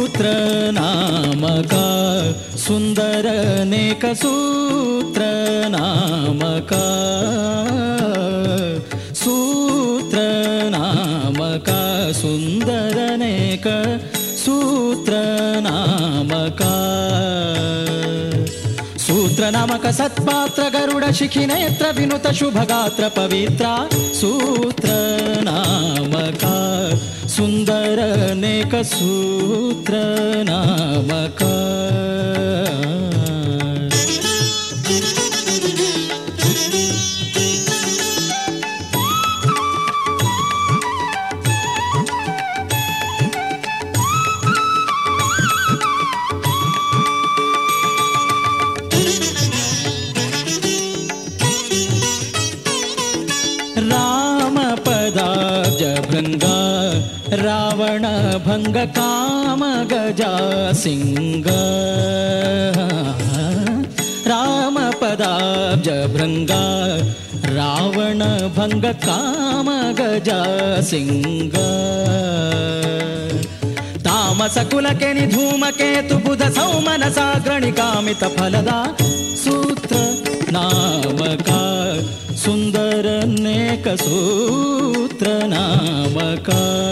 नामकुन्दरनेकसूत्रनामका सूत्रनामक सुन्दरनेकसूत्र नाम का सूत्रनामक विनुत शुभगात्र पवित्रा सूत्र नाम सुंदर अनेक सूत्र नामक राम पदा जृंगा रावण भंग काम गजा सिंग। राम पदाब्ज भृंगा। रावण भंग काम गजा सिंग। तामस तामसकुलकेनि धूमकेतु बुध सौमनसा ग्रणिकामित फलदा। सूत्र नामका सुन्दर नेकसूत्र नामका।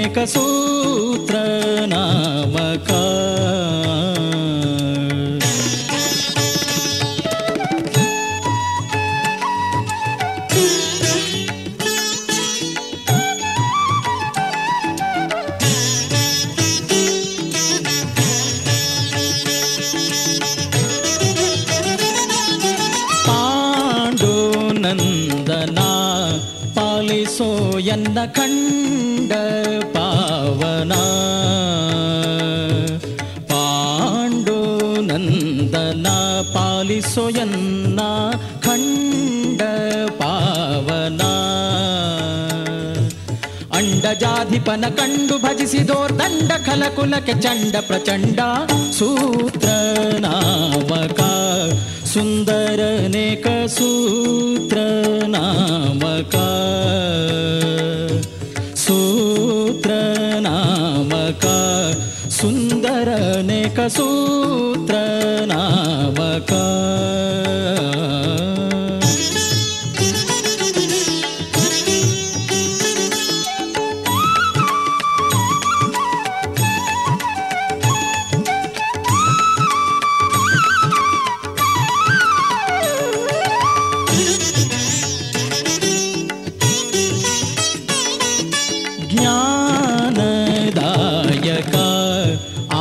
सुन्दरनेकसूत्र नावकार पाण्डोनन् ಸೋಯನ್ನ ಕಂಡ ಪಾವನ. ಪಾಂಡು ನಂದನ ಪಾಲಿಸೋಯನ್ನ ಖಂಡ ಪಾವನ. ಅಂಡ ಅಂಡಜಾಧಿಪನ ಕಂಡು ಭಜಿಸಿದೋ ದಂಡ ಖಲಕುಲಕ್ಕೆ ಚಂಡ ಪ್ರಚಂಡ ಸೂತ್ರನಾಮಕ. ಸುಂದರನೇಕ ಸೂ एकसूत्र नामका।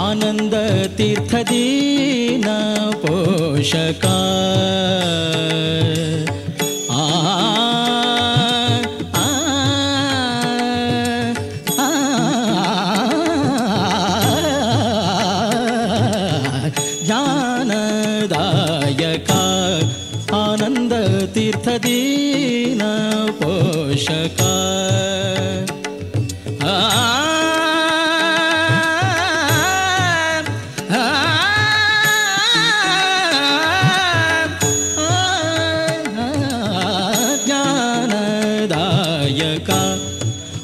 आनंद तीर्थदीन पोषक आ, ज्ञानदायक आनन्द पोषक आ,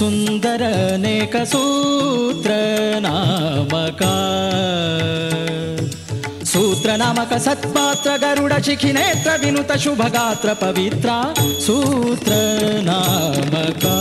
दोणिघ सन्मानस हंसा सूत्र नामका सुन्दरनेक सूत्र नामका सूत्र नामका सुन्दरनेक सूत्र नामका सूत्रनामक सत्पात्र गरुड शिखिनेत्र विनुत शुभगात्र पवित्रा। सूत्र नामका